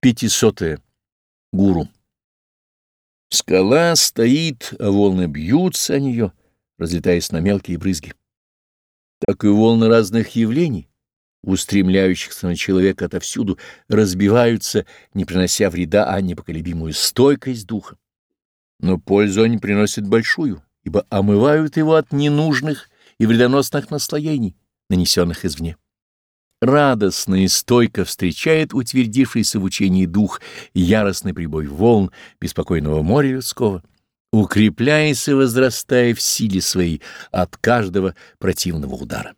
Пятисотое. Гуру. Скала стоит, а волны бьются о нее, разлетаясь на мелкие брызги. Так и волны разных явлений, устремляющихся на человека отовсюду, разбиваются, не принося вреда, а непоколебимую стойкость духа. Но пользу они приносят большую, ибо омывают его от ненужных и вредоносных наслоений, нанесенных извне радостно и стойко встречает утвердившийся в учении дух яростный прибой волн беспокойного моря людского, укрепляясь и возрастая в силе своей от каждого противного удара.